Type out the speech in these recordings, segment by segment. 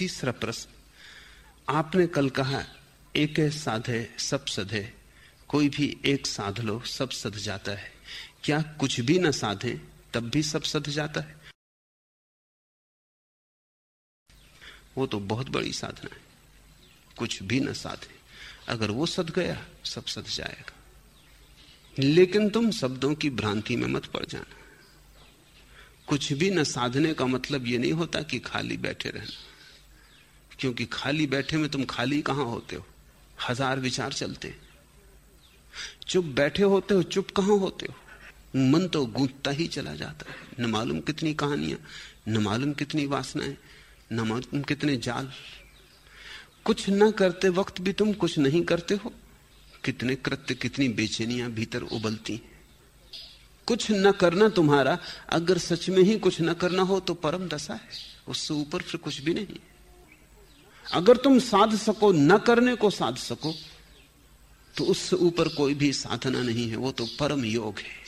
तीसरा प्रश्न, आपने कल कहा, एक साधे, सब सधे, कोई भी एक साध लो, सब सध जाता है। क्या कुछ भी न साधे, तब भी सब सध जाता है? वो तो बहुत बड़ी साधना है। कुछ भी न साधे, अगर वो सद गया, सब सद जाएगा। लेकिन तुम शब्दों की भ्रांति में मत पड़ जाना। कुछ भी न साधने का मतलब ये नहीं होता कि खाली बैठे रहना। क्योंकि खाली बैठे में तुम खाली कहाँ होते हो? हज़ार विचार चलते चुप बैठे होते हो, चुप कहाँ होते हो? मन तो गूंजता ही चला जाता है। न मालूम कितनी कहानियाँ, न मालूम कितनी वासनाएँ, न मालूम कितने जाल। कुछ न करते वक्त भी तुम कुछ नहीं करते हो। कितने कृत्य, कितनी बेचैनियाँ भीतर उबलती कुछ न करना तुम्हारा, अगर सच में ही कुछ न करना हो तो परम दशा है। उससे ऊपर फिर कुछ भी नहीं। अगर तुम साध सको, न करने को साध सको तो उससे ऊपर कोई भी साधना नहीं है, वो तो परम योग है।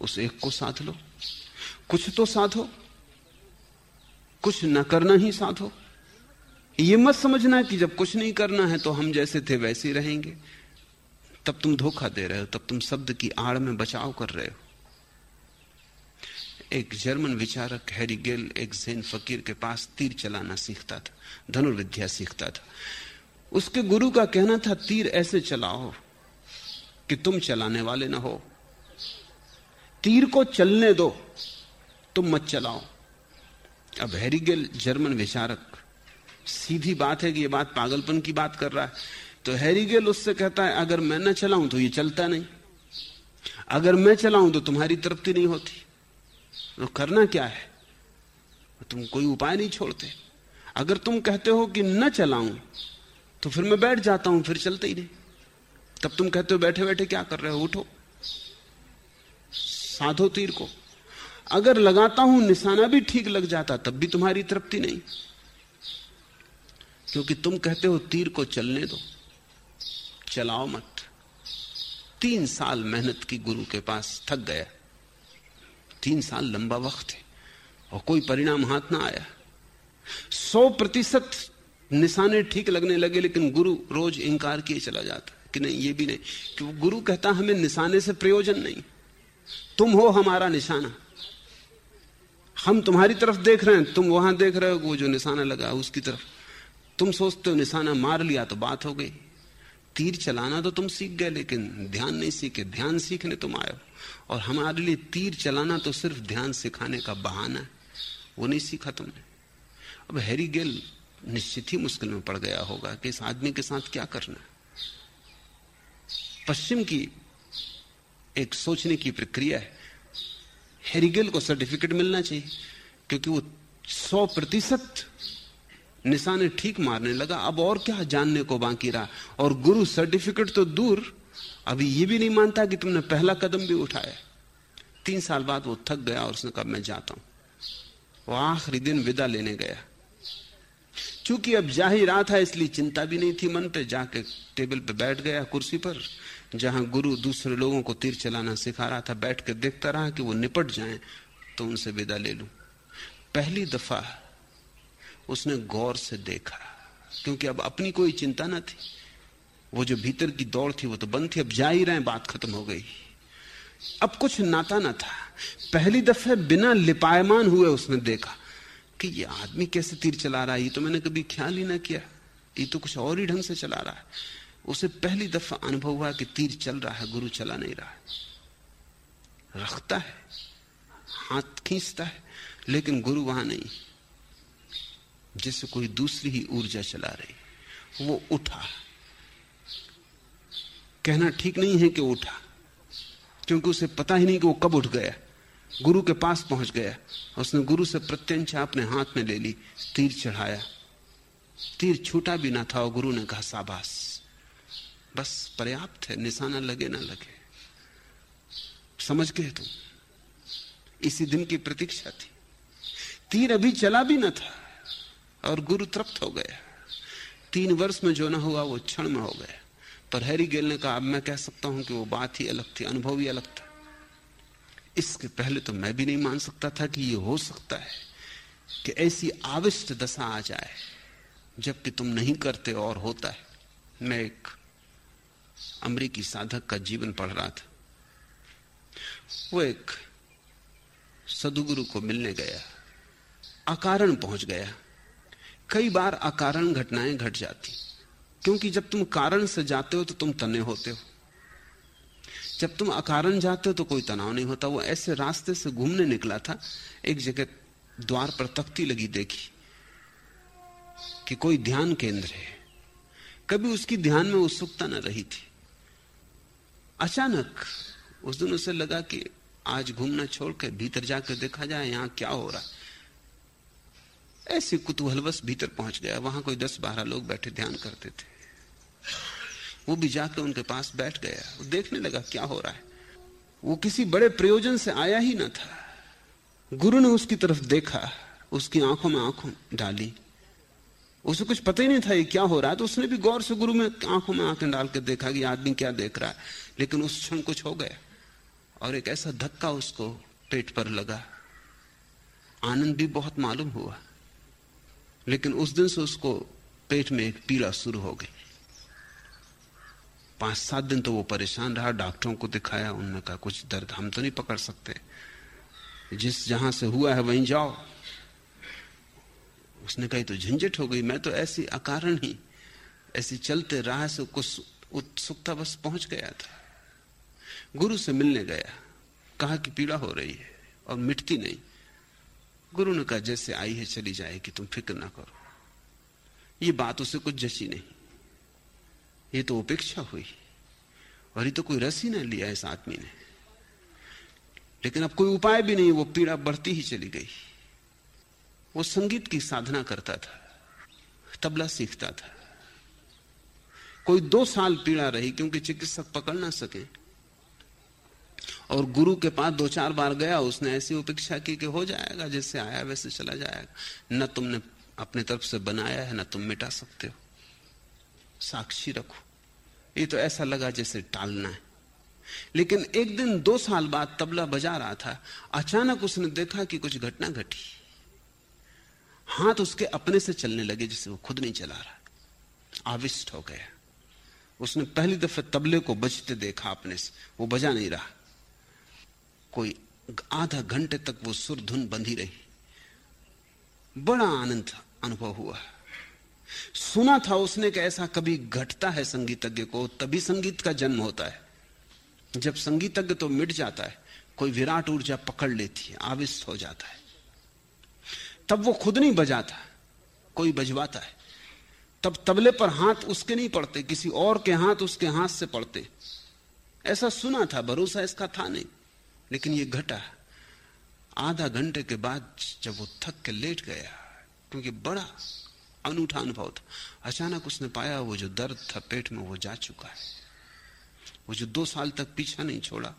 उस एक को साध लो। कुछ तो साधो कुछ न करना ही साधो ये मत समझना कि जब कुछ नहीं करना है तो हम जैसे थे वैसे ही रहेंगे। तब तुम धोखा दे रहे हो, तब तुम शब्द की आड़ में बचाव कर रहे हो। एक जर्मन विचारक हैरी गेल एक जैन फकीर के पास तीर चलाना सीखता था, धनुर्विद्या सीखता था। उसके गुरु का कहना था, तीर ऐसे चलाओ कि तुम चलाने वाले ना हो। तीर को चलने दो, तुम मत चलाओ। अब हैरी गेल जर्मन विचारक, सीधी बात है कि ये बात पागलपन की बात कर रहा है। तो हैरी गेल उससे कहता है, अगर मैं ना चलाऊं तो ये चलता नहीं। अगर मैं चलाऊं तो तुम्हारी तृप्ति नहीं होती। तो करना क्या है? तुम कोई उपाय नहीं छोड़ते। अगर तुम कहते हो कि न चलाऊं तो फिर मैं बैठ जाता हूँ, फिर चलते ही नहीं। तब तुम कहते हो बैठे बैठे क्या कर रहे हो? उठो। साधो तीर को। अगर लगाता हूँ, निशाना भी ठीक लग जाता, तब भी तुम्हारी तृप्ति नहीं। क्योंकि तुम कहते हो, तीर को चलने दो। चलाओ मत। तीन साल मेहनत की गुरु के पास थक गया। तीन साल लंबा वक्त है और कोई परिणाम हाथ ना आया। सौ प्रतिशत निशाने ठीक लगने लगे, लेकिन गुरु रोज इंकार किए चला जाता कि नहीं, ये भी नहीं। कि गुरु कहता, हमें निशाने से प्रयोजन नहीं। तुम हो हमारा निशाना। हम तुम्हारी तरफ़ देख रहे हैं, तुम वहाँ देख रहे हो, वो जो निशाना लगा उसकी तरफ़। तुम सोचते हो निशाना मार लिया तो बात हो गई। तीर चलाना तो तुम सीख गए, लेकिन ध्यान नहीं सीखे। ध्यान सीखने तुम आए हो। और हमारे लिए तीर चलाना तो सिर्फ़ ध्यान सिखाने का बहाना है। वो नहीं सीखा तुमने। अब हैरी गेल निश्चित ही मुश्किल में पड़ गया होगा कि इस आदमी के साथ क्या करना पश्चिम की एक सोचने की प्रक्रिया है। हैरीगेल को सर्टिफिकेट मिलना चाहिए, क्योंकि वो सौ प्रतिशत निशाने ठीक मारने लगा। अब और क्या जानने को बाकी रहा? और गुरु सर्टिफिकेट तो दूर। अभी ये भी नहीं मानता कि तुमने पहला कदम भी उठाया। तीन साल बाद वो थक गया और उसने कहा, मैं जाता हूँ। वो आखिरी दिन विदा लेने गया। चूँकि अब जा ही रहा था इसलिए चिंता भी नहीं थी मन पे। जाके टेबल पे बैठ गया कुर्सी पर, जहाँ गुरु दूसरे लोगों को तीर चलाना सिखा रहा था। बैठ के देखता रहा कि वो निपट जाए तो उनसे विदा ले लू। पहली दफ़ा उसने गौर से देखा, क्योंकि अब अपनी कोई चिंता ना थी। वो जो भीतर की दौड़ थी, वो तो बंद थी, अब जा ही रहे बात खत्म हो गई। अब कुछ नाता ना था। पहली दफे बिना लिपायमान हुए उसने देखा कि ये आदमी कैसे तीर चला रहा है, ये तो मैंने कभी ख्याल ही ना किया। ये तो कुछ और ही ढंग से चला रहा है। उसे पहली दफ़ा अनुभव हुआ कि तीर चल रहा है, गुरु चला नहीं रहा है। रखता है, हाथ खींचता है, लेकिन गुरु वहाँ नहीं। जैसे कोई दूसरी ही ऊर्जा चला रही। वो उठा। कहना ठीक नहीं है कि उठा, क्योंकि उसे पता ही नहीं कि वो कब उठ गया। गुरु के पास पहुँच गया। उसने गुरु से प्रत्यंचा अपने हाथ में ले ली, तीर चढ़ाया। तीर छूटा भी ना था और गुरु ने कहा साबास बस पर्याप्त है, निशाना लगे ना लगे। समझ गए तुम? इसी दिन की प्रतीक्षा थी। तीर अभी चला भी ना था। और गुरु तृप्त हो गया तीन वर्ष में जो ना हुआ, वो क्षण में हो गया पर हैरी गेल ने कहा, अब मैं कह सकता हूँ कि वो बात ही अलग थी, अनुभव ही अलग था। इसके पहले तो मैं भी नहीं मान सकता था कि ये हो सकता है कि ऐसी आविष्ट दशा आ जाए, जबकि तुम नहीं करते और होता है। मैं एक अमरीकी साधक का जीवन पढ़ रहा था। वो एक सदुगुरु को मिलने गया, अकारण पहुँच गया। कई बार अकारण घटनाएँ घट जाती। क्योंकि जब तुम कारण से जाते हो तो तुम तने होते हो। जब तुम अकारण जाते हो तो कोई तनाव नहीं होता। वो ऐसे रास्ते से घूमने निकला था, एक जगह द्वार पर तख्ती लगी देखी कि कोई ध्यान केंद्र है। कभी उसकी ध्यान में उत्सुकता न रही थी। अचानक उस दिन उसे लगा कि आज घूमना छोड़ के भीतर जाकर देखा जाए यहाँ क्या हो रहा ऐसे कुतूहलवश भीतर पहुँच गया। वहाँ कोई दस बारह लोग बैठे ध्यान करते थे। वो भी जाकर उनके पास बैठ गया। वो देखने लगा, क्या हो रहा है? वो किसी बड़े प्रयोजन से आया ही ना था। गुरु ने उसकी तरफ़ देखा, उसकी आँखों में आँखों डाली। उसे कुछ पता ही नहीं था ये क्या हो रहा है। तो उसने भी गौर से गुरु में आँखों में आँखें डाल के देखा कि आदमी क्या देख रहा है। लेकिन उस क्षण कुछ हो गया और एक ऐसा धक्का उसको पेट पर लगा। आनंद भी बहुत मालूम हुआ। लेकिन उस दिन से उसको पेट में एक पीड़ा शुरू हो गई। पाँच सात दिन तो वो परेशान रहा, डॉक्टरों को दिखाया उन्होंने कहा, कुछ दर्द हम तो नहीं पकड़ सकते। जिस जहाँ से हुआ है वहीं जाओ। उसने कही तो झंझट हो गई, मैं तो ऐसी अकारण ही ऐसी चलते राह से कुछ उत्सुकता बस पहुँच गया था। गुरु से मिलने गया, कहा कि पीड़ा हो रही है और मिटती नहीं। गुरु ने कहा, जैसे आई है चली जाएगी, तुम फ़िक्र ना करो। ये बात उसे कुछ जची नहीं। ये तो उपेक्षा हुई। और ये तो कोई रस ही ना लिया इस आदमी ने। लेकिन अब कोई उपाय भी नहीं, वो पीड़ा बढ़ती ही चली गई। वो संगीत की साधना करता था, तबला सीखता था। कोई दो साल पीड़ा रही, क्योंकि चिकित्सक पकड़ ना सके। और गुरु के पास दो चार बार गया, उसने ऐसी उपेक्षा की कि हो जाएगा जैसे आया वैसे चला जाएगा। न तुमने अपने तरफ़ से बनाया है, ना तुम मिटा सकते हो। साक्षी रखो। ये तो ऐसा लगा जैसे टालना है। लेकिन एक दिन दो साल बाद तबला बजा रहा था। अचानक उसने देखा कि कुछ घटना घटी। हाथ उसके अपने से चलने लगे जिसे वो खुद नहीं चला रहा। आविष्ट हो गया। उसने पहली दफे तबले को बजते देखा अपने से। वो बजा नहीं रहा। कोई आधा घंटे तक वो सुर धुन बंधी रही। बड़ा आनंद अनुभव हुआ। सुना था उसने कि ऐसा कभी घटता है संगीतज्ञ को, तभी संगीत का जन्म होता है। जब संगीतज्ञ तो मिट जाता है, कोई विराट ऊर्जा पकड़ लेती है, आविष्ट हो जाता है। तब वो खुद नहीं बजाता, कोई बजवाता है। तब तबले पर हाथ उसके नहीं पड़ते, किसी और के हाथ उसके हाथ से पड़ते। ऐसा सुना था, भरोसा इसका था नहीं। लेकिन ये घटा। आधा घंटे के बाद जब वो थक के लेट गया, क्योंकि बड़ा अनूठा अनुभव था, अचानक उसने पाया वो जो दर्द था पेट में वो जा चुका है। वो जो दो साल तक पीछा नहीं छोड़ा,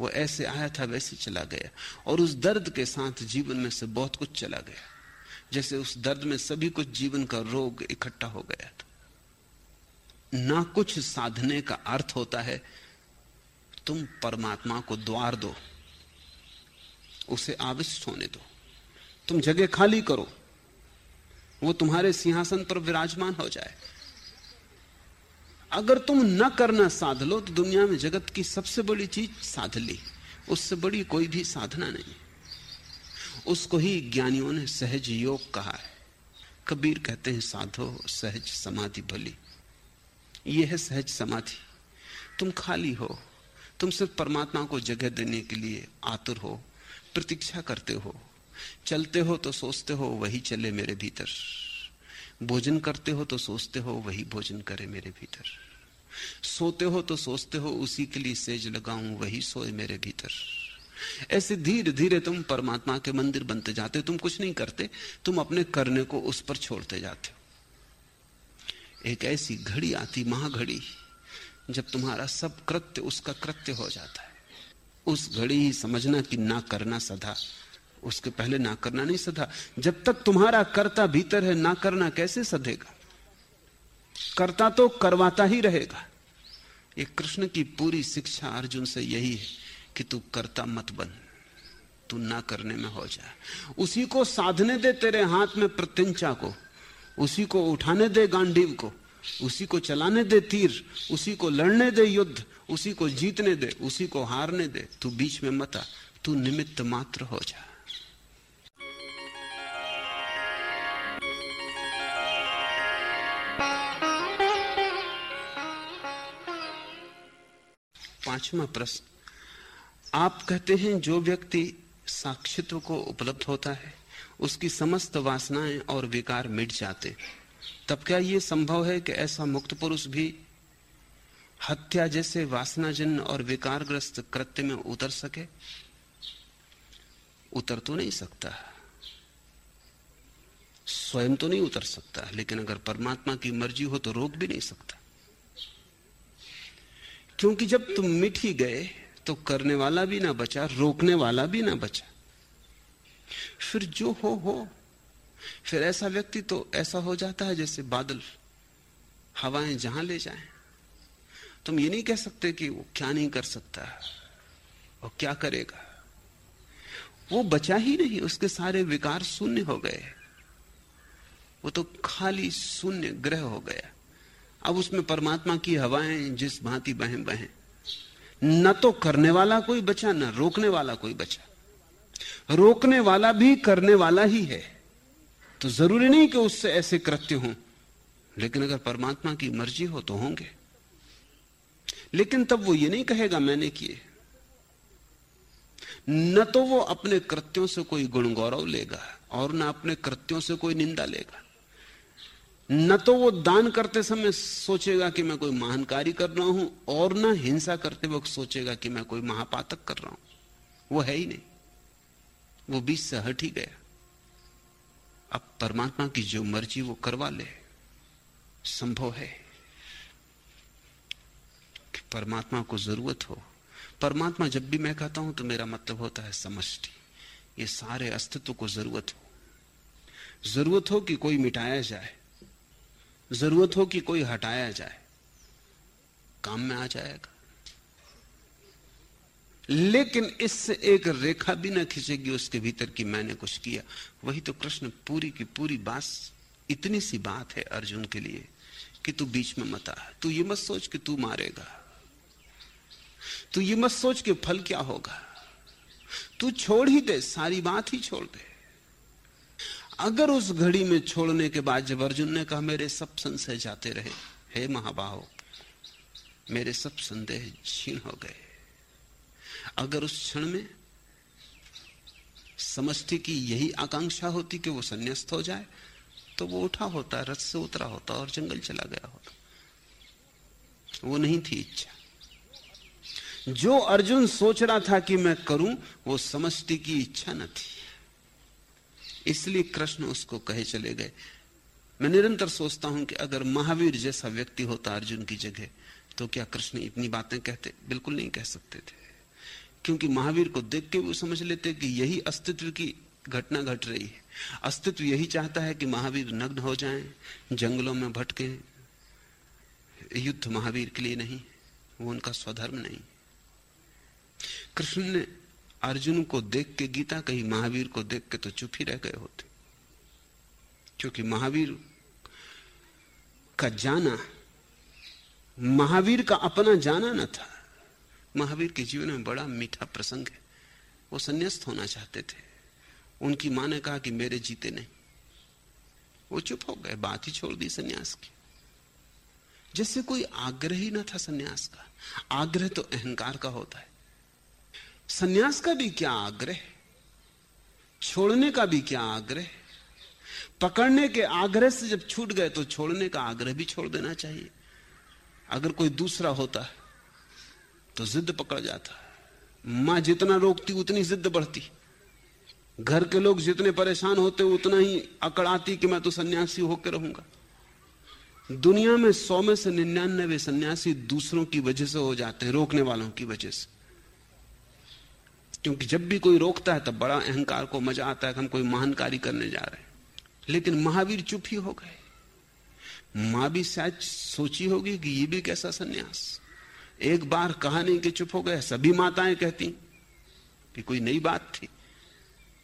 वो ऐसे आया था वैसे चला गया। और उस दर्द के साथ जीवन में से बहुत कुछ चला गया। जैसे उस दर्द में सभी कुछ जीवन का रोग इकट्ठा हो गया था। ना कुछ साधने का अर्थ होता है तुम परमात्मा को द्वार दो, उसे आविष्ट होने दो। तुम जगह खाली करो, वो तुम्हारे सिंहासन पर विराजमान हो जाए। अगर तुम न करना साध लो तो दुनिया में जगत की सबसे बड़ी चीज़ साध ली, उससे बड़ी कोई भी साधना नहीं। उसको ही ज्ञानियों ने सहज योग कहा है। कबीर कहते हैं, साधो सहज समाधि भली। यह है सहज समाधि। तुम खाली हो तुम सिर्फ़ परमात्मा को जगह देने के लिए आतुर हो, प्रतीक्षा करते हो। चलते हो तो सोचते हो, वही चले मेरे भीतर। भोजन करते हो तो सोचते हो, वही भोजन करे मेरे भीतर। सोते हो तो सोचते हो, उसी के लिए सेज लगाऊँ, वही सोए मेरे भीतर। ऐसे धीरे धीरे तुम परमात्मा के मंदिर बनते जाते हो। तुम कुछ नहीं करते, तुम अपने करने को उस पर छोड़ते जाते हो। एक ऐसी घड़ी आती, महाघड़ी। जब तुम्हारा सब कृत्य उसका कृत्य हो जाता है। उस घड़ी ही समझना कि ना करना सदा। उसके पहले ना करना नहीं सदा। जब तक तुम्हारा कर्ता भीतर है, ना करना कैसे सधेगा? करता तो करवाता ही रहेगा। ये कृष्ण की पूरी शिक्षा अर्जुन से यही है कि तू करता मत बन। तू ना करने में हो जा। उसी को साधने दे तेरे हाथ में प्रत्यंचा को। उसी को उठाने दे गांडीव को। उसी को चलाने दे तीर, उसी को लड़ने दे युद्ध, उसी को जीतने दे, उसी को हारने दे, तू बीच में मता तू निमित्त मात्र हो जा। पांचवा प्रश्न, आप कहते हैं जो व्यक्ति साक्षित्व को उपलब्ध होता है, उसकी समस्त वासनाएँ और विकार मिट जाते तब क्या यह संभव है कि ऐसा मुक्त पुरुष भी हत्या जैसे वासनाजन्य और विकारग्रस्त कृत्य में उतर सके? उतर तो नहीं सकता। स्वयं तो नहीं उतर सकता, लेकिन अगर परमात्मा की मर्ज़ी हो तो रोक भी नहीं सकता। क्योंकि जब तुम मिट ही गए तो करने वाला भी ना बचा, रोकने वाला भी ना बचा। फिर जो हो हो। फिर ऐसा व्यक्ति तो ऐसा हो जाता है जैसे बादल हवाएँ जहाँ ले जाएँ। तुम ये नहीं कह सकते कि वो क्या नहीं कर सकता और क्या करेगा। वो बचा ही नहीं, उसके सारे विकार शून्य हो गए। वो तो खाली शून्य ग्रह हो गया। अब उसमें परमात्मा की हवाएँ, जिस भांति बहें बहें। न तो करने वाला कोई बचा, न रोकने वाला कोई बचा। रोकने वाला भी करने वाला ही है। तो ज़रूरी नहीं कि उससे ऐसे कृत्य हों। लेकिन अगर परमात्मा की मर्ज़ी हो तो होंगे। लेकिन तब वो ये नहीं कहेगा, मैंने किए। न तो वो अपने कृत्यों से कोई गुण गौरव लेगा और न अपने कृत्यों से कोई निंदा लेगा। न तो वो दान करते समय सोचेगा कि मैं कोई महान कार्य कर रहा हूँ और न हिंसा करते वक्त सोचेगा कि मैं कोई महापातक कर रहा हूँ। वो है ही नहीं। वो बीच से हट ही गया। अब परमात्मा की जो मर्ज़ी वो करवा ले। संभव है कि परमात्मा को ज़रूरत हो। परमात्मा जब भी मैं कहता हूँ तो मेरा मतलब होता है समष्टि। ये सारे अस्तित्व को ज़रूरत हो। ज़रूरत हो कि कोई मिटाया जाए। ज़रूरत हो कि कोई हटाया जाए। काम में आ जाएगा। लेकिन इससे एक रेखा भी ना खींचेगी, उसके भीतर की मैंने कुछ किया। वही तो कृष्ण पूरी की पूरी बात, इतनी सी बात है अर्जुन के लिए कि तू बीच में मत आ। तू ये मत सोच कि तू मारेगा। तू ये मत सोच कि फल क्या होगा। तू छोड़ ही दे, सारी बात ही छोड़ दे। अगर उस घड़ी में छोड़ने के बाद जब अर्जुन ने कहा, मेरे सब संशय जाते रहे, हे महाबाहो, मेरे सब संदेह छीन हो गए। अगर उस क्षण में समझती कि यही आकांक्षा होती कि वो संन्यास्त हो जाए तो वो उठा होता, रथ से उतरा होता और जंगल चला गया होता। वो नहीं थी इच्छा। जो अर्जुन सोच रहा था कि मैं करूँ, वो समझती की इच्छा न थी। इसलिए कृष्ण उसको कहे चले गए। मैं निरंतर सोचता हूँ कि अगर महावीर जैसा व्यक्ति होता अर्जुन की जगह तो क्या कृष्ण इतनी बातें कहते? बिल्कुल नहीं कह सकते थे। क्योंकि महावीर को देख के वो समझ लेते कि यही अस्तित्व की घटना घट रही है। अस्तित्व यही चाहता है कि महावीर नग्न हो जाएँ, जंगलों में भटके। युद्ध महावीर के लिए नहीं, वो उनका स्वधर्म नहीं। कृष्ण ने अर्जुन को देख के, गीता कही, महावीर को देख के तो चुप ही रह गए होते। क्योंकि महावीर का जाना, महावीर का अपना जाना न था। महावीर के जीवन में बड़ा मीठा प्रसंग है। वो संन्यास्त होना चाहते थे। उनकी माँ ने कहा कि मेरे जीते नहीं। वो चुप हो गए, बात ही छोड़ दी सन्यास की। जैसे कोई आग्रह ही ना था सन्यास का। आग्रह तो अहंकार का होता है। सन्यास का भी क्या आग्रह? छोड़ने का भी क्या आग्रह? पकड़ने के आग्रह से जब छूट गए तो छोड़ने का आग्रह भी छोड़ देना चाहिए। अगर कोई दूसरा होता तो जिद पकड़ जाता माँ जितना रोकती, उतनी जिद बढ़ती। घर के लोग जितने परेशान होते उतना ही अकड़ आती कि मैं तो सन्यासी होकर रहूँगा। दुनिया में सौ में से निन्यानवे सन्यासी दूसरों की वजह से हो जाते हैं, रोकने वालों की वजह से। क्योंकि जब भी कोई रोकता है, तब बड़ा अहंकार को मज़ा आता है कि हम कोई महान कार्य करने जा रहे हैं। लेकिन महावीर चुप ही हो गए। माँ भी शायद सोची होगी कि ये भी कैसा सन्यास। एक बार कहा नहीं कि चुप हो गए, सभी माताएँ कहती कि कोई नई बात थी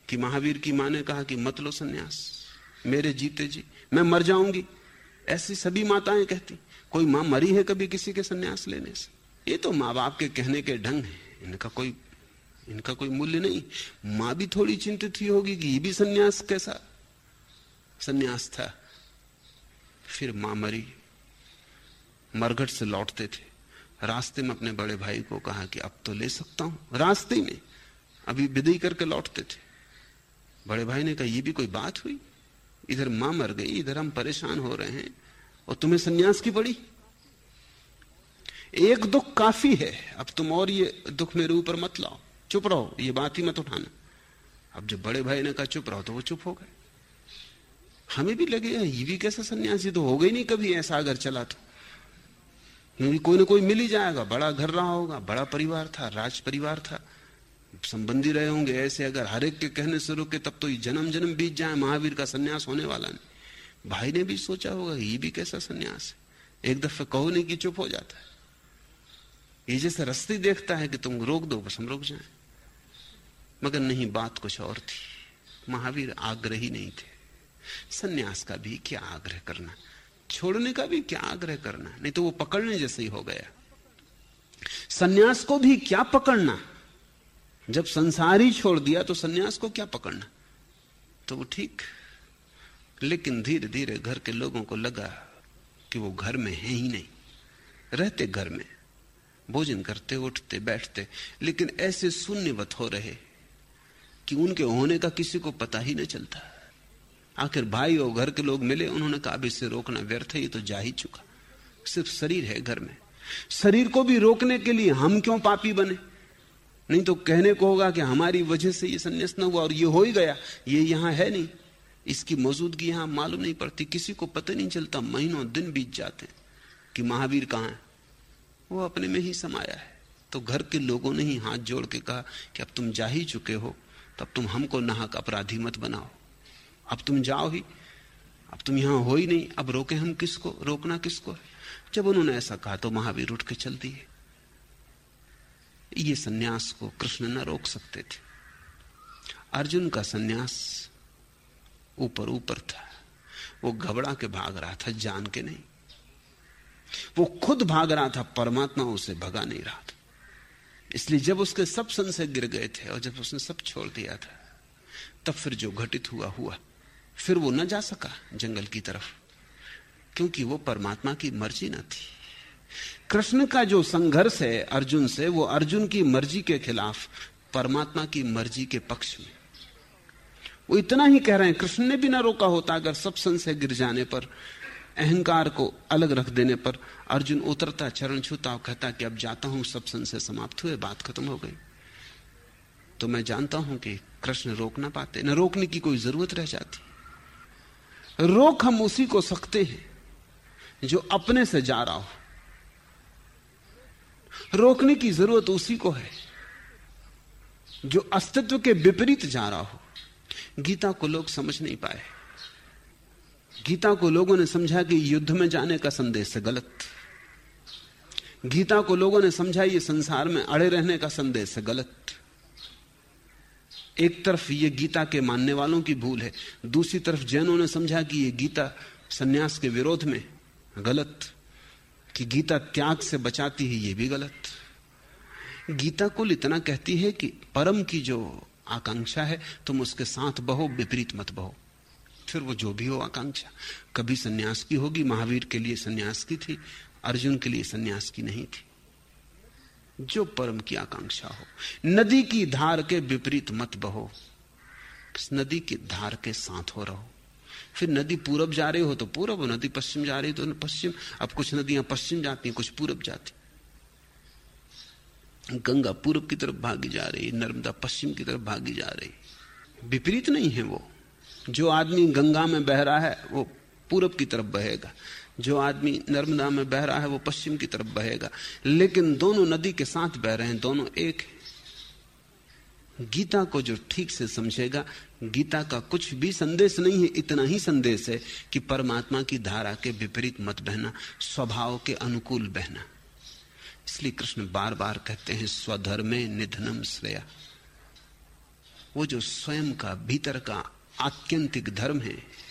कि महावीर की माँ ने कहा कि मत लो सन्यास, मेरे जीते जी, मैं मर जाऊँगी। ऐसी सभी माताएँ कहती, कोई माँ मरी है कभी किसी के सन्यास लेने से? ये तो माँ बाप के कहने के ढंग है, इनका कोई इनका कोई मूल्य नहीं। माँ भी थोड़ी चिंतित ही होगी कि ये भी सन्यास कैसा? सन्यास था, फिर माँ मरी, मरघट से लौटते थे। रास्ते में अपने बड़े भाई को कहा कि अब तो ले सकता हूँ। रास्ते में। अभी विदई करके लौटते थे। बड़े भाई ने कहा यह भी कोई बात हुई? इधर माँ मर गई, इधर हम परेशान हो रहे हैं और तुम्हें सन्यास की पड़ी? एक दुख काफ़ी है। अब तुम और ये दुख मेरे ऊपर मत लाओ। चुप रहो, ये बात ही मत उठाना। अब जब बड़े भाई ने कहा, चुप रहो तो वो चुप हो गए। हमें भी लगे ये भी कैसा सन्यासी? तो हो गई नहीं कभी ऐसा अगर चला तो। कोई ना कोई मिल ही जाएगा। बड़ा घर रहा होगा, बड़ा परिवार था, राज परिवार था। संबंधी रहे होंगे ऐसे अगर हर एक के कहने से रुके, तब तो जन्म जन्म बीत जाए, महावीर का सन्यास होने वाला नहीं। भाई ने भी सोचा होगा, ये भी कैसा सन्यास है? एक दफे कहो नहीं कि चुप हो जाता है। ये जैसे रस्ते देखता है कि तुम रोक दो, बस हम रुक जाए। मगर नहीं, बात कुछ और थी। महावीर आग्रही नहीं थे। सन्यास का भी क्या आग्रह करना? छोड़ने का भी क्या आग्रह करना? नहीं तो वो पकड़ने जैसे ही हो गया। सन्यास को भी क्या पकड़ना? जब संसार ही छोड़ दिया तो सन्यास को क्या पकड़ना? तो वो ठीक। लेकिन धीरे धीरे घर के लोगों को लगा कि वो घर में है ही नहीं। रहते घर में। भोजन करते, उठते, बैठते। लेकिन ऐसे शून्यवत हो रहे कि उनके होने का किसी को पता ही नहीं चलता। आखिर भाई और घर के लोग मिले, उन्होंने कहा अब इसे रोकना व्यर्थ है, ये तो जा ही चुका। सिर्फ़ शरीर है घर में। शरीर को भी रोकने के लिए हम क्यों पापी बने? नहीं तो कहने को होगा कि हमारी वजह से ये संन्यास न हुआ और ये हो ही गया। ये यहाँ है नहीं। इसकी मौजूदगी यहाँ मालूम नहीं पड़ती। किसी को पता नहीं चलता। महीनों दिन बीत जाते कि महावीर कहाँ है। वो अपने में ही समाया है। तो घर के लोगों ने ही हाथ जोड़ के कहा कि अब तुम जा ही चुके हो, तब तुम हमको नाहक अपराधी मत बनाओ। अब तुम जाओ ही। अब तुम यहाँ हो ही नहीं। अब रोके हम किसको? रोकना किसको है? जब उन्होंने ऐसा कहा तो महावीर उठ के चल दिए। ये सन्यास को कृष्ण न रोक सकते थे। अर्जुन का सन्यास ऊपर ऊपर था। वो घबरा के भाग रहा था, जान के नहीं। वो खुद भाग रहा था, परमात्मा उसे भगा नहीं रहा था। इसलिए जब उसके सब संशय गिर गए थे और जब उसने सब छोड़ दिया था, तब फिर जो घटित हुआ हुआ। फिर वो न जा सका जंगल की तरफ़, क्योंकि वो परमात्मा की मर्ज़ी न थी। कृष्ण का जो संघर्ष है अर्जुन से, वो अर्जुन की मर्ज़ी के खिलाफ, परमात्मा की मर्ज़ी के पक्ष में। वो इतना ही कह रहे हैं, कृष्ण ने भी ना रोका होता अगर सब संशय गिर जाने पर, अहंकार को अलग रख देने पर अर्जुन उतरता, चरण छूता और कहता कि अब जाता हूँ, सब संशय समाप्त हुए, बात खत्म हो गई। तो मैं जानता हूँ कि कृष्ण रोक ना पाते, न रोकने की कोई ज़रूरत रह जाती। रोक हम उसी को सकते हैं जो अपने से जा रहा हो। रोकने की ज़रूरत उसी को है जो अस्तित्व के विपरीत जा रहा हो। गीता को लोग समझ नहीं पाए। गीता को लोगों ने समझा कि युद्ध में जाने का संदेश है गलत। गीता को लोगों ने समझा ये संसार में अड़े रहने का संदेश है गलत। एक तरफ़ ये गीता के मानने वालों की भूल है, दूसरी तरफ़ जैनों ने समझा कि ये गीता सन्यास के विरोध में गलत, कि गीता त्याग से बचाती है, ये भी गलत। गीता कुल इतना कहती है कि परम की जो आकांक्षा है, तुम उसके साथ बहो, विपरीत मत बहो। फिर वो जो भी हो आकांक्षा, कभी सन्यास की होगी, महावीर के लिए सन्यास की थी, अर्जुन के लिए सन्यास की नहीं थी। जो परम की आकांक्षा हो। नदी की धार के विपरीत मत बहो। नदी की धार के साथ हो रहो। फिर नदी पूरब जा रही हो तो पूरब नदी पश्चिम जा रही हो तो पश्चिम। अब कुछ नदियाँ पश्चिम जाती हैं, कुछ पूरब जाती गंगा पूरब की तरफ़ भागी जा रही, नर्मदा पश्चिम की तरफ़ भागी जा रही। विपरीत नहीं है वो। जो आदमी गंगा में बह रहा है, वो पूरब की तरफ़ बहेगा। जो आदमी नर्मदा में बह रहा है, वो पश्चिम की तरफ़ बहेगा। लेकिन दोनों नदी के साथ बह रहे हैं, दोनों एक है। गीता को जो ठीक से समझेगा, गीता का कुछ भी संदेश नहीं है, इतना ही संदेश है कि परमात्मा की धारा के विपरीत मत बहना, स्वभाव के अनुकूल बहना। इसलिए कृष्ण बार बार कहते हैं, स्वधर्मे निधनम श्रेया। वो जो स्वयं का, भीतर का आत्यंतिक धर्म है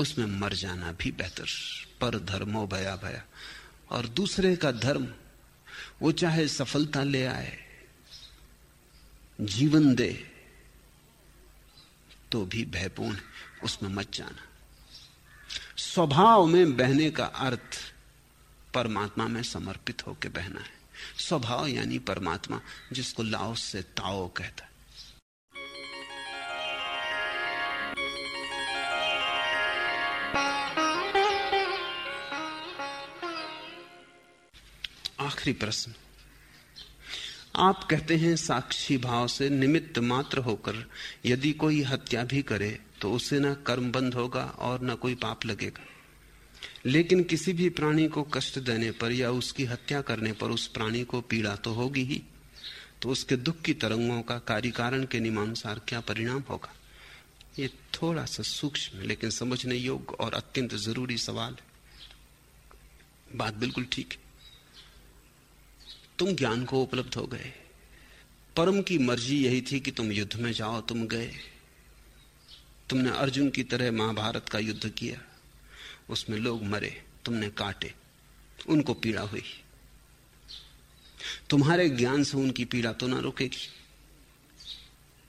उसमें मर जाना भी बेहतर। पर धर्मो भया भया। और दूसरे का धर्म, वो चाहे सफलता ले आए, जीवन दे तो भी भयपूर्ण उसमें मत जाना। स्वभाव में बहने का अर्थ परमात्मा में समर्पित होकर बहना है। स्वभाव यानी परमात्मा, जिसको लाओ से ताओ कहता है। आखिरी प्रश्न। आप कहते हैं साक्षी भाव से निमित्त मात्र होकर यदि कोई हत्या भी करे तो उसे ना कर्म बंद होगा और ना कोई पाप लगेगा। लेकिन किसी भी प्राणी को कष्ट देने पर या उसकी हत्या करने पर उस प्राणी को पीड़ा तो होगी ही। तो उसके दुख की तरंगों का कार्य कारण के नियमानुसार क्या परिणाम होगा? ये थोड़ा सा सूक्ष्म लेकिन समझने योग्य और अत्यंत ज़रूरी सवाल है। बात बिल्कुल ठीक है। तुम ज्ञान को उपलब्ध हो गए। परम की मर्ज़ी यही थी कि तुम युद्ध में जाओ, तुम गए। तुमने अर्जुन की तरह महाभारत का युद्ध किया। उसमें लोग मरे, तुमने काटे, उनको पीड़ा हुई। तुम्हारे ज्ञान से उनकी पीड़ा तो ना रुकेगी।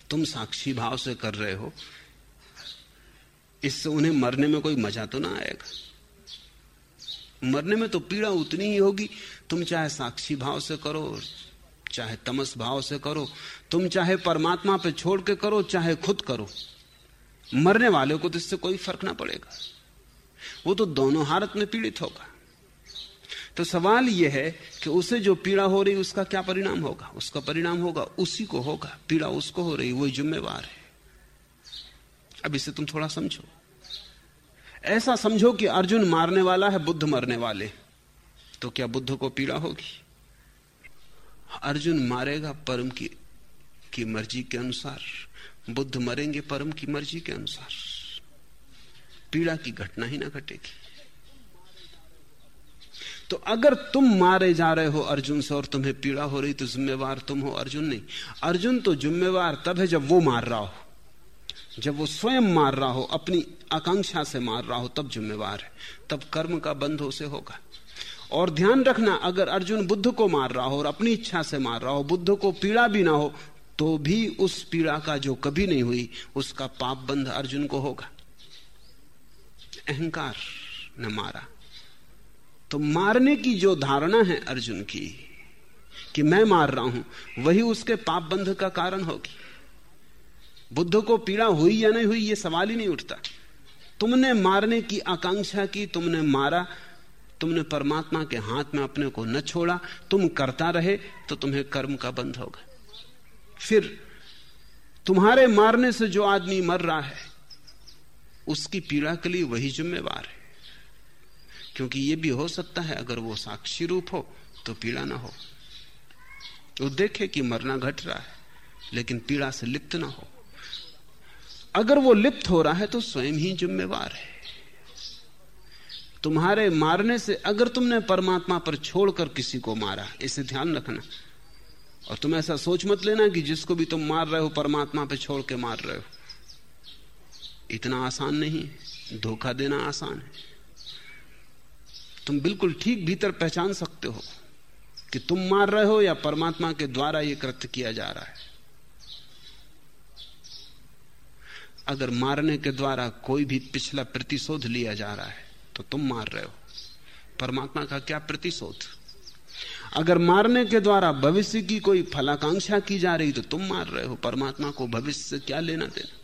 तुम साक्षी भाव से कर रहे हो। इससे उन्हें मरने में कोई मज़ा तो ना आएगा। मरने में तो पीड़ा उतनी ही होगी तुम चाहे साक्षी भाव से करो, चाहे तमस भाव से करो, तुम चाहे परमात्मा पे छोड़ के करो, चाहे खुद करो, मरने वाले को तो इससे कोई फ़र्क ना पड़ेगा। वो तो दोनों हालत में पीड़ित होगा। तो सवाल यह है कि उसे जो पीड़ा हो रही, उसका क्या परिणाम होगा? उसका परिणाम होगा उसी को होगा। पीड़ा उसको हो रही वही जिम्मेवार है। अब इसे तुम थोड़ा समझो। ऐसा समझो कि अर्जुन मारने वाला है, बुद्ध मरने वाले। तो क्या बुद्ध को पीड़ा होगी? अर्जुन मारेगा परम की की मर्ज़ी के अनुसार। बुद्ध मरेंगे परम की मर्ज़ी के अनुसार। पीड़ा की घटना ही ना घटेगी। तो अगर तुम मारे जा रहे हो अर्जुन से और तुम्हें पीड़ा हो रही तो जिम्मेवार तुम हो अर्जुन नहीं। अर्जुन तो जिम्मेवार तब है जब वो मार रहा हो। जब वो स्वयं मार रहा हो, अपनी आकांक्षा से मार रहा हो, तब जिम्मेवार है। तब कर्म का बंध उसे होगा। और ध्यान रखना, अगर अर्जुन बुद्ध को मार रहा हो और अपनी इच्छा से मार रहा हो, बुद्ध को पीड़ा भी ना हो तो भी उस पीड़ा का जो कभी नहीं हुई, उसका पाप बंध अर्जुन को होगा। अहंकार न मारा। तो मारने की जो धारणा है अर्जुन की, कि मैं मार रहा हूँ, वही उसके पाप बंध का कारण होगी। बुद्ध को पीड़ा हुई या नहीं हुई यह सवाल ही नहीं उठता। तुमने मारने की आकांक्षा की, तुमने मारा तुमने परमात्मा के हाथ में अपने को न छोड़ा, तुम करता रहे तो तुम्हें कर्म का बंध होगा। फिर तुम्हारे मारने से जो आदमी मर रहा है, उसकी पीड़ा के लिए वही जिम्मेवार है। क्योंकि यह भी हो सकता है, अगर वो साक्षी रूप हो तो पीड़ा ना हो। वो देखे कि मरना घट रहा है, लेकिन पीड़ा से लिप्त ना हो। अगर वो लिप्त हो रहा है तो स्वयं ही जिम्मेवार है। तुम्हारे मारने से अगर तुमने परमात्मा पर छोड़कर किसी को मारा, इसे ध्यान रखना। और तुम ऐसा सोच मत लेना कि जिसको भी तुम मार रहे हो, परमात्मा पर छोड़ के मार रहे हो। इतना आसान नहीं, धोखा देना आसान है। तुम बिल्कुल ठीक भीतर पहचान सकते हो कि तुम मार रहे हो या परमात्मा के द्वारा यह कृत्य किया जा रहा है। अगर मारने के द्वारा कोई भी पिछला प्रतिशोध लिया जा रहा है तो तुम मार रहे हो। परमात्मा का क्या प्रतिशोध? अगर मारने के द्वारा भविष्य की कोई फलाकांक्षा की जा रही तो तुम मार रहे हो। परमात्मा को भविष्य से क्या लेना देना?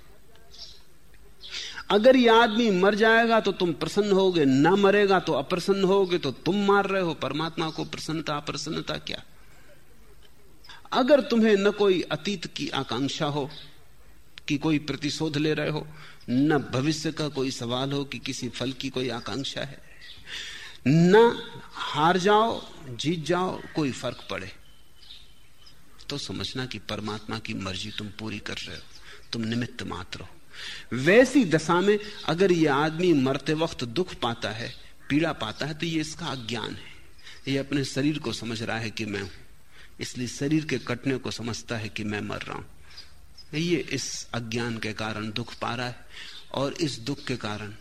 अगर यह आदमी मर जाएगा तो तुम प्रसन्न होगे, ना मरेगा तो अप्रसन्न होगे तो तुम मार रहे हो। परमात्मा को प्रसन्नता, अप्रसन्नता क्या? अगर तुम्हें न कोई अतीत की आकांक्षा हो, कि कोई प्रतिशोध ले रहे हो न भविष्य का कोई सवाल हो कि किसी फल की कोई आकांक्षा है। न हार जाओ, जीत जाओ, कोई फ़र्क पड़े। तो समझना कि परमात्मा की मर्ज़ी तुम पूरी कर रहे हो, तुम निमित्त मात्र हो। वैसी दशा में अगर यह आदमी मरते वक्त दुख पाता है, पीड़ा पाता है तो ये इसका अज्ञान है। ये अपने शरीर को समझ रहा है कि मैं हूँ। इसलिए शरीर के कटने को समझता है कि मैं मर रहा हूँ। ये इस अज्ञान के कारण दुख पा रहा है और इस दुख के कारण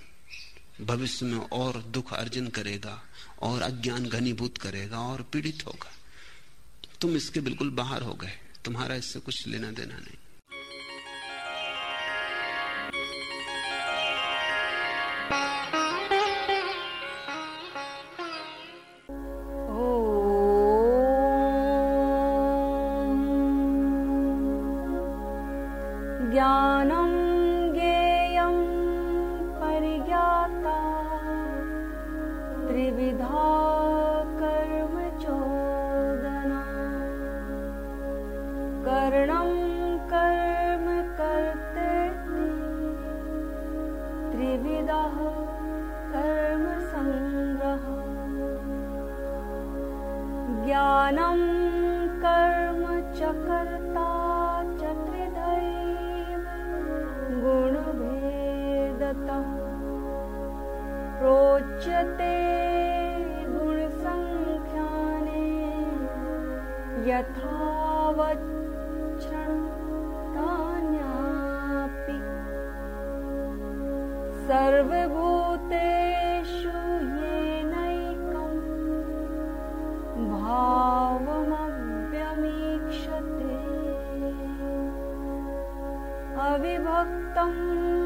भविष्य में और दुख अर्जन करेगा और अज्ञान घनीभूत करेगा और पीड़ित होगा। तुम इसके बिल्कुल बाहर हो गए। तुम्हारा इससे कुछ लेना देना नहीं। उच्यते गुणसङ्ख्याने यथावच्छन्तान्यापि सर्वभूतेषु येनैकं भावमव्यमीक्षते। अविभक्तम्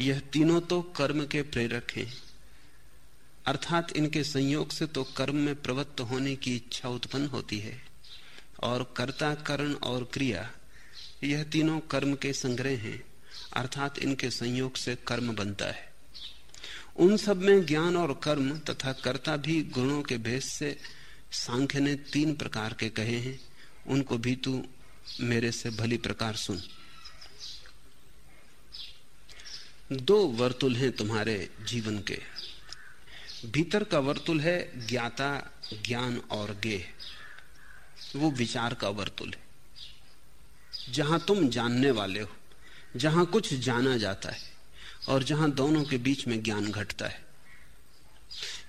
यह तीनों तो कर्म के प्रेरक हैं। अर्थात इनके संयोग से तो कर्म में प्रवृत्त होने की इच्छा उत्पन्न होती है। और कर्ता, करण और क्रिया, यह तीनों कर्म के संग्रह हैं। अर्थात इनके संयोग से कर्म बनता है। उन सब में ज्ञान और कर्म तथा कर्ता भी गुणों के भेद से सांख्य ने तीन प्रकार के कहे हैं। उनको भी तू मेरे से भली प्रकार सुन। दो वर्तुल हैं तुम्हारे जीवन के। भीतर का वर्तुल है ज्ञाता, ज्ञान और गेह। वो विचार का वर्तुल है। जहाँ तुम जानने वाले हो, जहाँ कुछ जाना जाता है, और जहाँ दोनों के बीच में ज्ञान घटता है।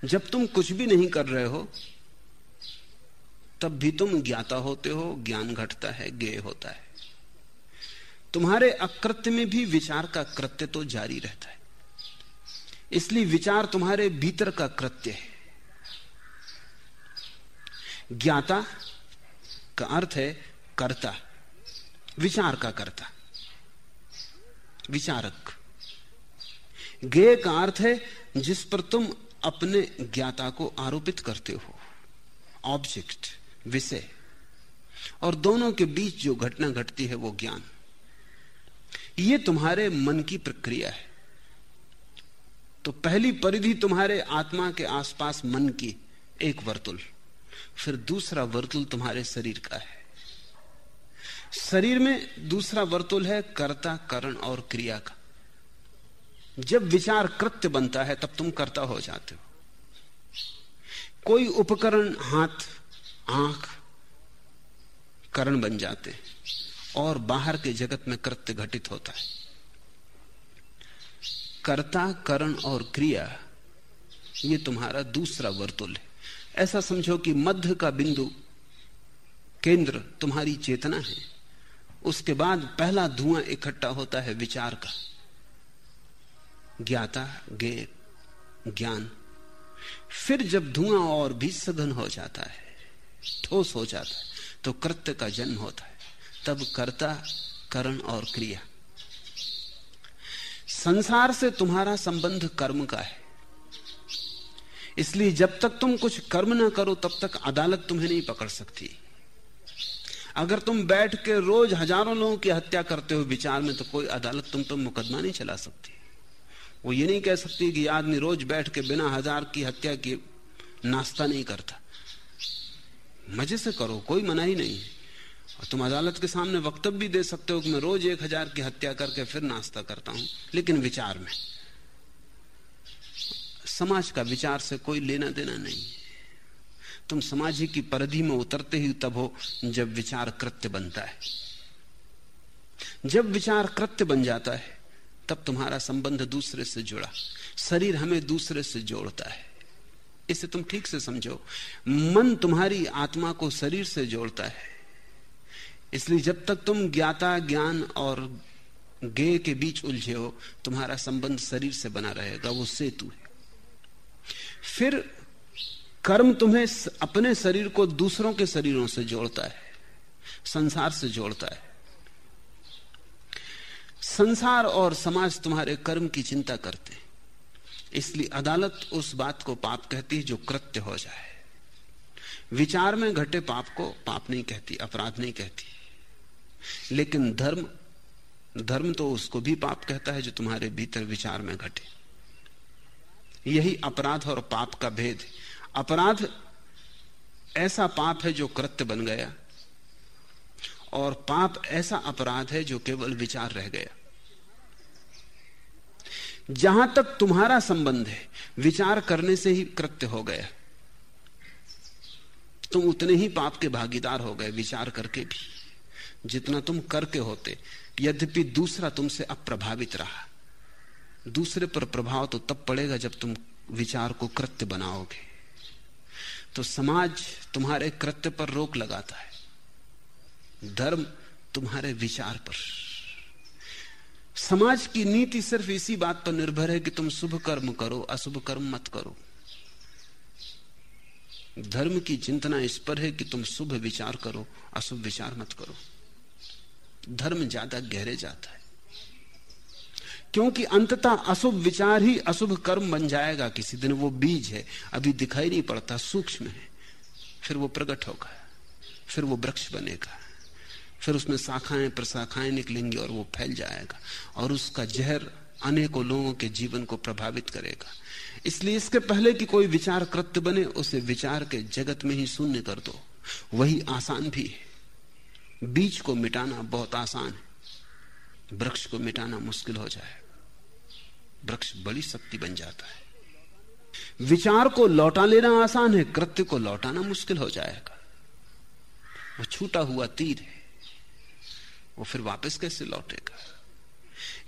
जब तुम कुछ भी नहीं कर रहे हो, तब भी तुम ज्ञाता होते हो, ज्ञान घटता है गेय होता है। तुम्हारे अकृत्य में भी विचार का कृत्य तो जारी रहता है। इसलिए विचार तुम्हारे भीतर का कृत्य है। ज्ञाता का अर्थ है कर्ता। विचार का कर्ता। विचारक। गेय का अर्थ है जिस पर तुम अपने ज्ञाता को आरोपित करते हो। ऑब्जेक्ट विषय। और दोनों के बीच जो घटना घटती है वो ज्ञान। ये तुम्हारे मन की प्रक्रिया है। तो पहली परिधि तुम्हारे आत्मा के आसपास मन की एक वर्तुल, फिर दूसरा वर्तुल तुम्हारे शरीर का है। शरीर में दूसरा वर्तुल है कर्ता, करण और क्रिया का। जब विचार कृत्य बनता है, तब तुम कर्ता हो जाते हो। कोई उपकरण, हाथ, आँख, करण बन जाते और बाहर के जगत में कृत्य घटित होता है। कर्ता, करण और क्रिया, ये तुम्हारा दूसरा वर्तुल है। ऐसा समझो कि मध्य का बिंदु केंद्र तुम्हारी चेतना है। उसके बाद पहला धुआँ इकट्ठा होता है विचार का। ज्ञाता गे ज्ञान। फिर जब धुआँ और भी सघन हो जाता है, ठोस हो जाता है तो कृत्य का जन्म होता है। तब कर्ता, करण और क्रिया। संसार से तुम्हारा संबंध कर्म का है। इसलिए जब तक तुम कुछ कर्म ना करो, तब तक अदालत तुम्हें नहीं पकड़ सकती। अगर तुम बैठ के रोज हज़ारों लोगों की हत्या करते हो विचार में तो कोई अदालत तुम तो मुकदमा नहीं चला सकती। वो ये नहीं कह सकती कि आदमी रोज बैठ के बिना हज़ार की हत्या किए नाश्ता नहीं करता। मज़े से करो, कोई मना ही नहीं और तुम अदालत के सामने वक्तव्य भी दे सकते हो कि मैं रोज एक हज़ार की हत्या करके फिर नाश्ता करता हूँ। लेकिन विचार में, समाज का विचार से कोई लेना देना नहीं तुम समाज की परिधि में उतरते ही तब हो जब विचार कृत्य बनता है। जब विचार कृत्य बन जाता है, तब तुम्हारा संबंध दूसरे से जुड़ा, शरीर हमें दूसरे से जोड़ता है। इसे तुम ठीक से समझो। मन तुम्हारी आत्मा को शरीर से जोड़ता है। इसलिए जब तक तुम ज्ञाता, ज्ञान और गे के बीच उलझे हो, तुम्हारा संबंध शरीर से बना रहेगा, वो सेतु है। फिर कर्म तुम्हें अपने शरीर को दूसरों के शरीरों से जोड़ता है, संसार से जोड़ता है। संसार और समाज तुम्हारे कर्म की चिंता करते हैं। इसलिए अदालत उस बात को पाप कहती है जो कृत्य हो जाए। विचार में घटे पाप को पाप नहीं कहती, अपराध नहीं कहती। लेकिन धर्म धर्म तो उसको भी पाप कहता है जो तुम्हारे भीतर विचार में घटे। यही अपराध और पाप का भेद है। अपराध ऐसा पाप है जो कृत्य बन गया और पाप ऐसा अपराध है जो केवल विचार रह गया। जहाँ तक तुम्हारा संबंध है, विचार करने से ही कृत्य हो गया। तुम उतने ही पाप के भागीदार हो गए, विचार करके भी। जितना तुम करके होते, यद्यपि दूसरा तुमसे अप्रभावित रहा। दूसरे पर प्रभाव तो तब पड़ेगा जब तुम विचार को कृत्य बनाओगे। तो समाज तुम्हारे कृत्य पर रोक लगाता है। धर्म तुम्हारे विचार पर। समाज की नीति सिर्फ़ इसी बात पर निर्भर है कि तुम शुभ कर्म करो, अशुभ कर्म मत करो। धर्म की चिंतना इस पर है कि तुम शुभ विचार करो, अशुभ विचार मत करो। धर्म ज़्यादा गहरे जाता है। क्योंकि अंततः अशुभ विचार ही अशुभ कर्म बन जाएगा किसी दिन, वो बीज है। अभी दिखाई नहीं पड़ता, सूक्ष्म है। फिर वो प्रकट होगा, फिर वो वृक्ष बनेगा, फिर उसमें शाखाएँ प्रशाखाएँ निकलेंगी और वो फैल जाएगा और उसका जहर अनेकों लोगों के जीवन को प्रभावित करेगा। इसलिए इसके पहले कि कोई विचार कृत्य बने, उसे विचार के जगत में ही शून्य कर दो। वही आसान भी है। बीज को मिटाना बहुत आसान है। वृक्ष को मिटाना मुश्किल हो जाए। वृक्ष बड़ी शक्ति बन जाता है। विचार को लौटा लेना आसान है, कृत्य को लौटाना मुश्किल हो जाएगा। वो छूटा हुआ तीर है, वो फिर वापस कैसे लौटेगा?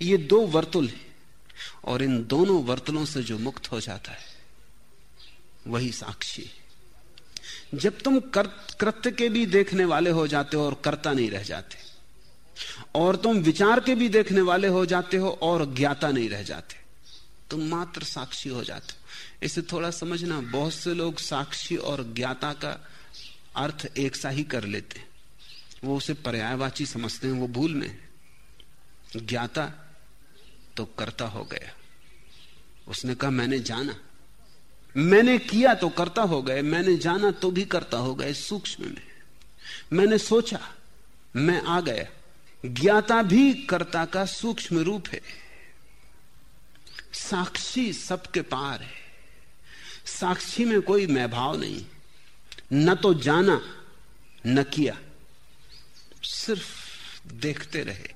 ये दो वर्तुल हैं, और इन दोनों वर्तुलों से जो मुक्त हो जाता है, वही साक्षी है। जब तुम कृत्य के भी देखने वाले हो जाते हो और कर्ता नहीं रह जाते, और तुम विचार के भी देखने वाले हो जाते हो और ज्ञाता नहीं रह जाते, तुम मात्र साक्षी हो जाते हो। इसे थोड़ा समझना, बहुत से लोग साक्षी और ज्ञाता का अर्थ एक सा ही कर लेते हैं। वो उसे पर्यायवाची समझते हैं, वो भूल में ज्ञाता तो करता हो गया। उसने कहा, मैंने जाना। मैंने किया तो करता हो गए, मैंने जाना तो भी करता हो गए, सूक्ष्म में। मैंने सोचा, मैं आ गया। ज्ञाता भी कर्ता का सूक्ष्म रूप है। साक्षी सबके पार है। साक्षी में कोई मैं भाव नहीं। न तो जाना, न किया। सिर्फ़ देखते रहे।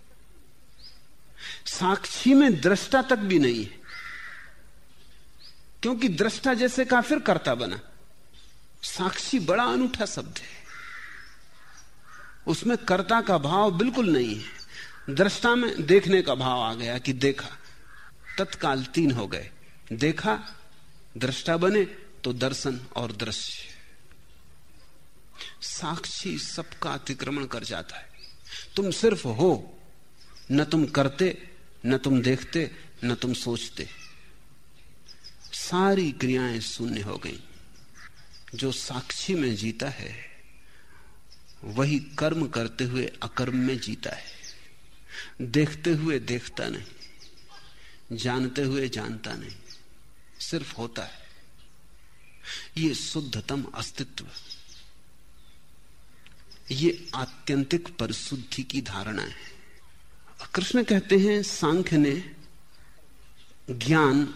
साक्षी में दृष्टा तक भी नहीं है। क्योंकि दृष्टा जैसे का फिर करता बना। साक्षी बड़ा अनूठा शब्द है। उसमें कर्ता का भाव बिल्कुल नहीं है। दृष्टा में देखने का भाव आ गया कि देखा, तत्काल तीन हो गए। देखा, दृष्टा बने तो दर्शन और दृश्य। साक्षी सबका अतिक्रमण कर जाता है। तुम सिर्फ़ हो, न तुम करते, न तुम देखते, न तुम सोचते। सारी क्रियाएँ शून्य हो गई। जो साक्षी में जीता है, वही कर्म करते हुए अकर्म में जीता है। देखते हुए देखता नहीं, जानते हुए जानता नहीं, सिर्फ़ होता है। ये शुद्धतम अस्तित्व, ये आत्यंतिक परिशुद्धि की धारणा है। कृष्ण कहते हैं, सांख्य ने ज्ञान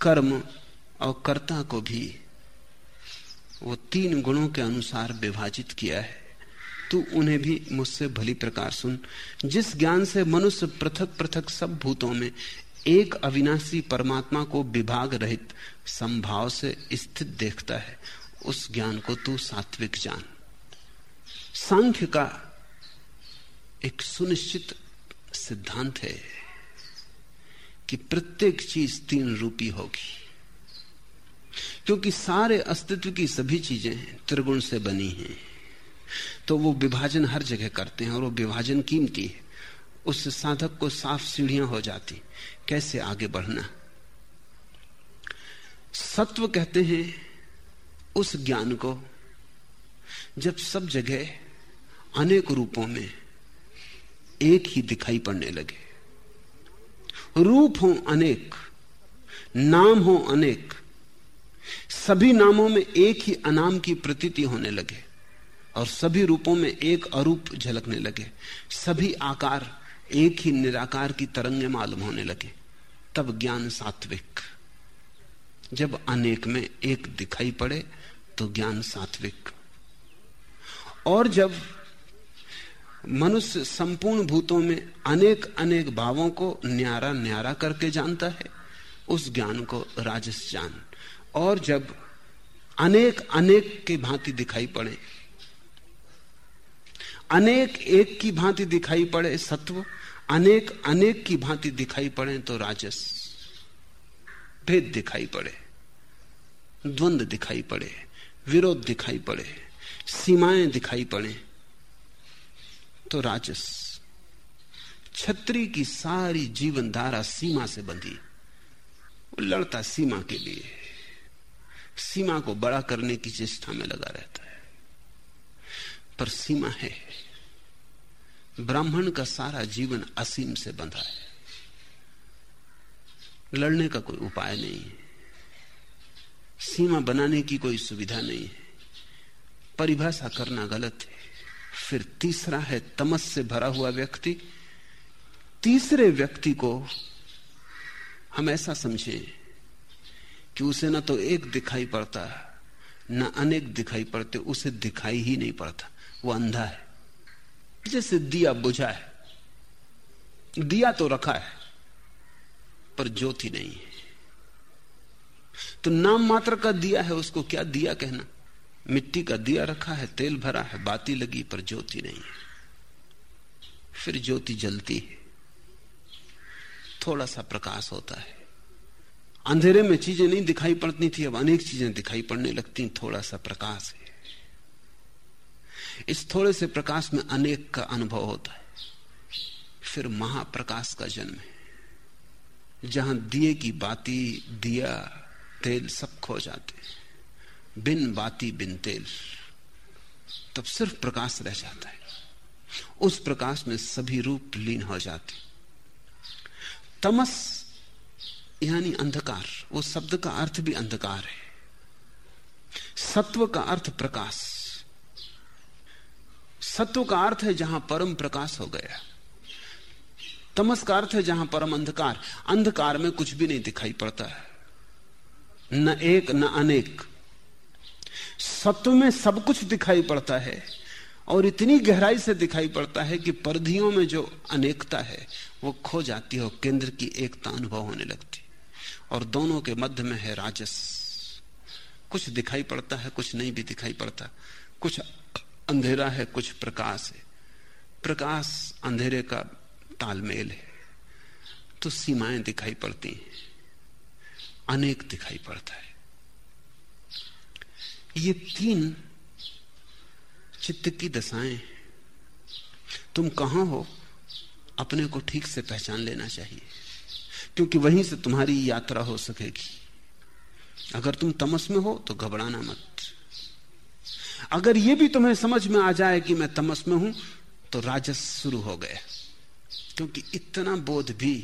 कर्म और कर्ता को भी वो तीन गुणों के अनुसार विभाजित किया है। तू उन्हें भी मुझसे भली प्रकार सुन। जिस ज्ञान से मनुष्य पृथक पृथक सब भूतों में एक अविनाशी परमात्मा को विभाग रहित संभाव से स्थित देखता है, उस ज्ञान को तू सात्विक जान। सांख्य का एक सुनिश्चित सिद्धांत है। कि प्रत्येक चीज़ तीन रूपी होगी। क्योंकि सारे अस्तित्व की सभी चीज़ें त्रिगुण से बनी हैं। तो वो विभाजन हर जगह करते हैं और वो विभाजन कीमती है। उससे साधक को साफ़ सीढ़ियाँ हो जाती। कैसे आगे बढ़ना? सत्व कहते हैं उस ज्ञान को, जब सब जगह अनेक रूपों में एक ही दिखाई पड़ने लगे। रूप हो अनेक, नाम हो अनेक, सभी नामों में एक ही अनाम की प्रतीति होने लगे और सभी रूपों में एक अरूप झलकने लगे। सभी आकार एक ही निराकार की तरंगे मालूम होने लगे। तब ज्ञान सात्विक। जब अनेक में एक दिखाई पड़े तो ज्ञान सात्विक। और जब मनुष्य संपूर्ण भूतों में अनेक अनेक भावों को न्यारा न्यारा करके जानता है। उस ज्ञान को राजस जान। और जब अनेक अनेक की भांति दिखाई पड़े, अनेक एक की भांति दिखाई पड़े सत्व, अनेक अनेक की भांति दिखाई पड़े तो राजस। भेद दिखाई पड़े, द्वंद दिखाई पड़े, विरोध दिखाई पड़े, सीमाएँ दिखाई पड़े तो राजस, छत्री की सारी जीवन धारा सीमा से बंधी। लड़ता सीमा के लिए। सीमा को बड़ा करने की चेष्टा में लगा रहता है। पर सीमा है। ब्राह्मण का सारा जीवन असीम से बंधा है। लड़ने का कोई उपाय नहीं है। सीमा बनाने की कोई सुविधा नहीं है। परिभाषा करना गलत है। फिर तीसरा है तमस से भरा हुआ व्यक्ति। तीसरे व्यक्ति को हम ऐसा समझें कि उसे ना तो एक दिखाई पड़ता, न अनेक दिखाई पड़ते, उसे दिखाई ही नहीं पड़ता। वो अंधा है। जैसे दिया बुझा है। दिया तो रखा है, पर ज्योति नहीं है। तो नाम मात्र का दिया है, उसको क्या दिया कहना? मिट्टी का दिया रखा है, तेल भरा है, बाती लगी पर ज्योति नहीं फिर ज्योति जलती है। थोड़ा सा प्रकाश होता है। अंधेरे में चीज़ें नहीं दिखाई पड़ती थी, अब अनेक चीज़ें दिखाई पड़ने लगती थोड़ा सा प्रकाश है। इस थोड़े से प्रकाश में अनेक का अनुभव होता है। फिर महाप्रकाश का जन्म है। जहाँ दिए की बाती, दिया, तेल सब खो जाते हैं। बिन बाती बिन तेल। तब सिर्फ़ प्रकाश रह जाता है। उस प्रकाश में सभी रूप लीन हो जाते तमस, यानी अंधकार, वो शब्द का अर्थ भी अंधकार है। सत्व का अर्थ प्रकाश। सत्व का अर्थ है जहाँ परम प्रकाश हो गया। तमस का अर्थ है जहाँ परम अंधकार। अंधकार में कुछ भी नहीं दिखाई पड़ता। है न एक, न अनेक। सत्व में सब कुछ दिखाई पड़ता है और इतनी गहराई से दिखाई पड़ता है कि परधियों में जो अनेकता है, वो खो जाती है केंद्र की एकता अनुभव होने लगती और दोनों के मध्य में है राजस। कुछ दिखाई पड़ता है, कुछ नहीं भी दिखाई पड़ता। कुछ अंधेरा है, कुछ प्रकाश है। प्रकाश अंधेरे का तालमेल है। तो सीमाएँ दिखाई पड़ती हैं। अनेक दिखाई पड़ता है। ये तीन चित्त की दशाएँ तुम कहाँ हो, अपने को ठीक से पहचान लेना चाहिए, क्योंकि वहीं से तुम्हारी यात्रा हो सकेगी। अगर तुम तमस में हो तो घबराना मत। अगर यह भी तुम्हें समझ में आ जाए कि मैं तमस में हूँ तो राजस शुरू हो गया। क्योंकि इतना बोध भी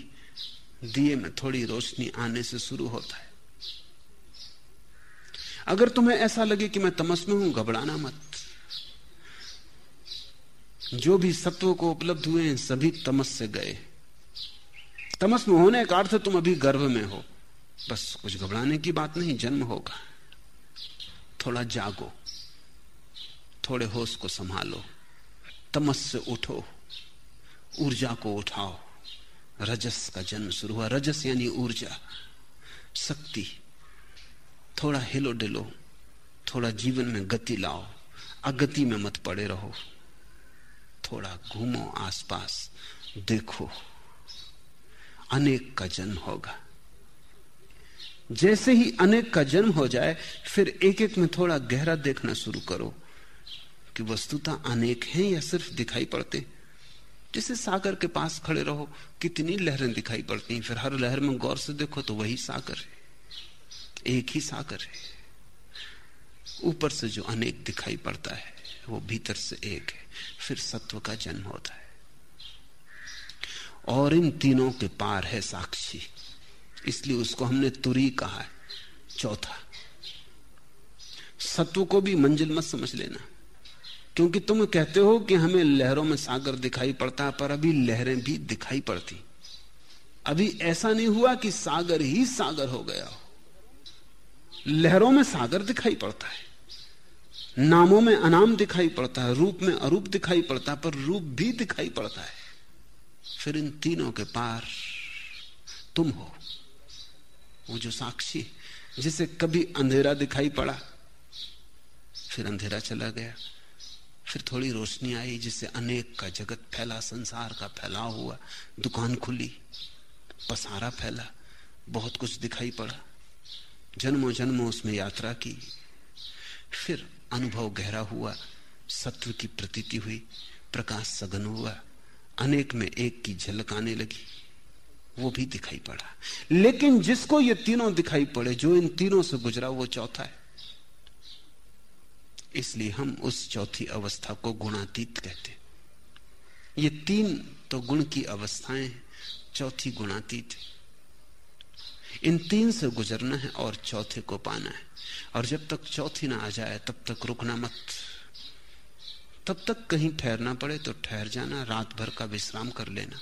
दिए में थोड़ी रोशनी आने से शुरू होता है। अगर तुम्हें ऐसा लगे कि मैं तमस में हूँ, घबराना मत। जो भी सत्व को उपलब्ध हुए हैं, सभी तमस से गए। तमस में होने का अर्थ तुम अभी गर्भ में हो। बस कुछ घबराने की बात नहीं, जन्म होगा। थोड़ा जागो। थोड़े होश को संभालो। तमस से उठो। ऊर्जा को उठाओ। रजस का जन्म शुरू हुआ। रजस यानी ऊर्जा। शक्ति। थोड़ा हिलो डिलो, थोड़ा जीवन में गति लाओ, अगति में मत पड़े रहो। थोड़ा घूमो आसपास, देखो, अनेक का जन्म होगा। जैसे ही अनेक का जन्म हो जाए, फिर एक एक में थोड़ा गहरा देखना शुरू करो कि वस्तुता अनेक हैं या सिर्फ़ दिखाई पड़ते। जैसे सागर के पास खड़े रहो, कितनी लहरें दिखाई पड़ती हैं, फिर हर लहर में गौर से देखो तो वही सागर है। एक ही सागर है। ऊपर से जो अनेक दिखाई पड़ता है, वो भीतर से एक है। फिर सत्व का जन्म होता है। और इन तीनों के पार है साक्षी। इसलिए उसको हमने तुरी कहा है, चौथा। सत्व को भी मंजिल मत समझ लेना। क्योंकि तुम कहते हो कि हमें लहरों में सागर दिखाई पड़ता है पर अभी लहरें भी दिखाई पड़ती। अभी ऐसा नहीं हुआ कि सागर ही सागर हो गया हो। लहरों में सागर दिखाई पड़ता है, नामों में अनाम दिखाई पड़ता है, रूप में अरूप दिखाई पड़ता है, पर रूप भी दिखाई पड़ता है। फिर इन तीनों के पार तुम हो। वो जो साक्षी जिसे कभी अंधेरा दिखाई पड़ा, फिर अंधेरा चला गया। फिर थोड़ी रोशनी आई जिससे अनेक का जगत फैला, संसार का फैलाव हुआ, दुकान खुली, पसारा फैला, बहुत कुछ दिखाई पड़ा। जन्मों जन्मों उसमें यात्रा की। फिर अनुभव गहरा हुआ सत्व की प्रतीति हुई, प्रकाश सघन हुआ, अनेक में एक की झलक आने लगी। वो भी दिखाई पड़ा। लेकिन जिसको ये तीनों दिखाई पड़े, जो इन तीनों से गुजरा, वो चौथा है। इसलिए हम उस चौथी अवस्था को गुणातीत कहते ये तीन तो गुण की अवस्थाएँ चौथी गुणातीत। इन तीन से गुजरना है और चौथे को पाना है। और जब तक चौथी ना आ जाए, तब तक रुकना मत। तब तक कहीं ठहरना पड़े तो ठहर जाना, रात भर का विश्राम कर लेना।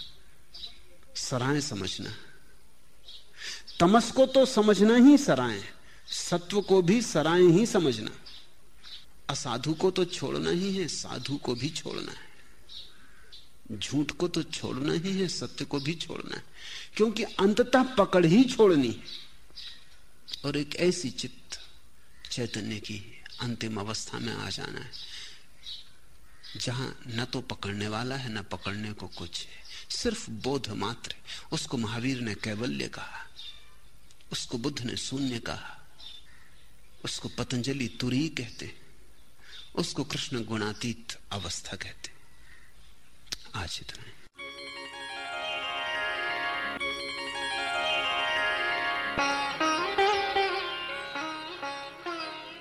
सराय समझना। तमस को तो समझना ही सराय सत्व को भी सराय ही समझना। असाधु को तो छोड़ना ही है, साधु को भी छोड़ना है। झूठ को तो छोड़ना ही है, सत्य को भी छोड़ना है। क्योंकि अंततः पकड़ ही छोड़नी और एक ऐसी चित्त चैतन्य की अंतिम अवस्था में आ जाना है, जहाँ न तो पकड़ने वाला है, न पकड़ने को कुछ है। सिर्फ़ बोध मात्र उसको महावीर ने कैवल्य कहा, उसको बुद्ध ने शून्य कहा, उसको पतंजलि तुरी कहते उसको कृष्ण गुणातीत अवस्था कहते आज इतना